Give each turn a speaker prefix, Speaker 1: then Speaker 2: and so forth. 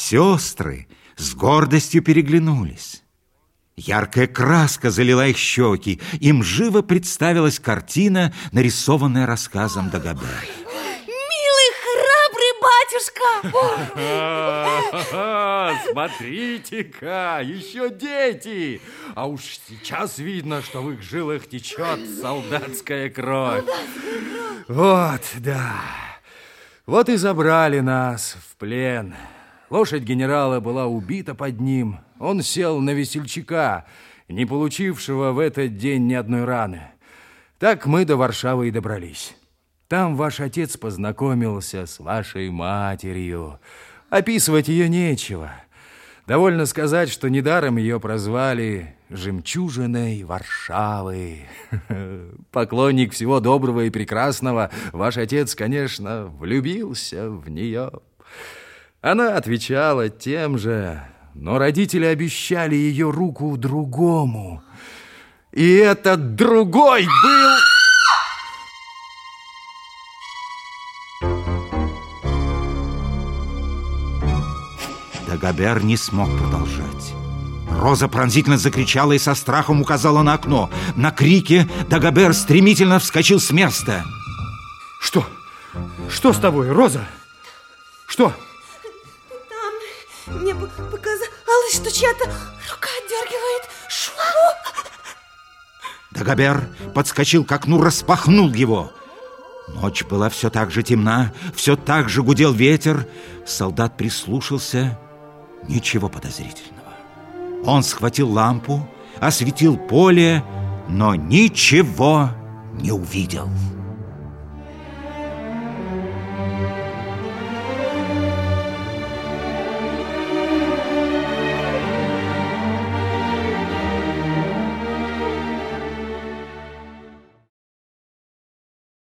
Speaker 1: Сестры с гордостью переглянулись. Яркая краска залила их щеки. Им живо представилась картина, нарисованная рассказом Дагобера.
Speaker 2: Милый, храбрый
Speaker 3: батюшка! Смотрите-ка, еще дети! А уж сейчас видно, что в их жилах течет солдатская кровь. Вот, да. Вот и забрали нас в плен. Лошадь генерала была убита под ним. Он сел на весельчака, не получившего в этот день ни одной раны. Так мы до Варшавы и добрались. Там ваш отец познакомился с вашей матерью. Описывать ее нечего. Довольно сказать, что недаром ее прозвали «жемчужиной Варшавы». Поклонник всего доброго и прекрасного, ваш отец, конечно, влюбился в нее. Она отвечала тем же, но родители обещали ее руку другому. И этот другой был...
Speaker 1: Дагобер не смог продолжать. Роза пронзительно закричала и со страхом указала на окно. На крике Дагобер стремительно вскочил с места.
Speaker 4: Что? Что с тобой, Роза? Что?
Speaker 2: Мне показалось, что чья-то рука отдергивает швабру.
Speaker 1: Дагобер подскочил к окну, распахнул его. Ночь была все так же темна, все так же гудел ветер. Солдат прислушался. Ничего подозрительного. Он схватил лампу, осветил поле, но ничего не увидел. Thank you.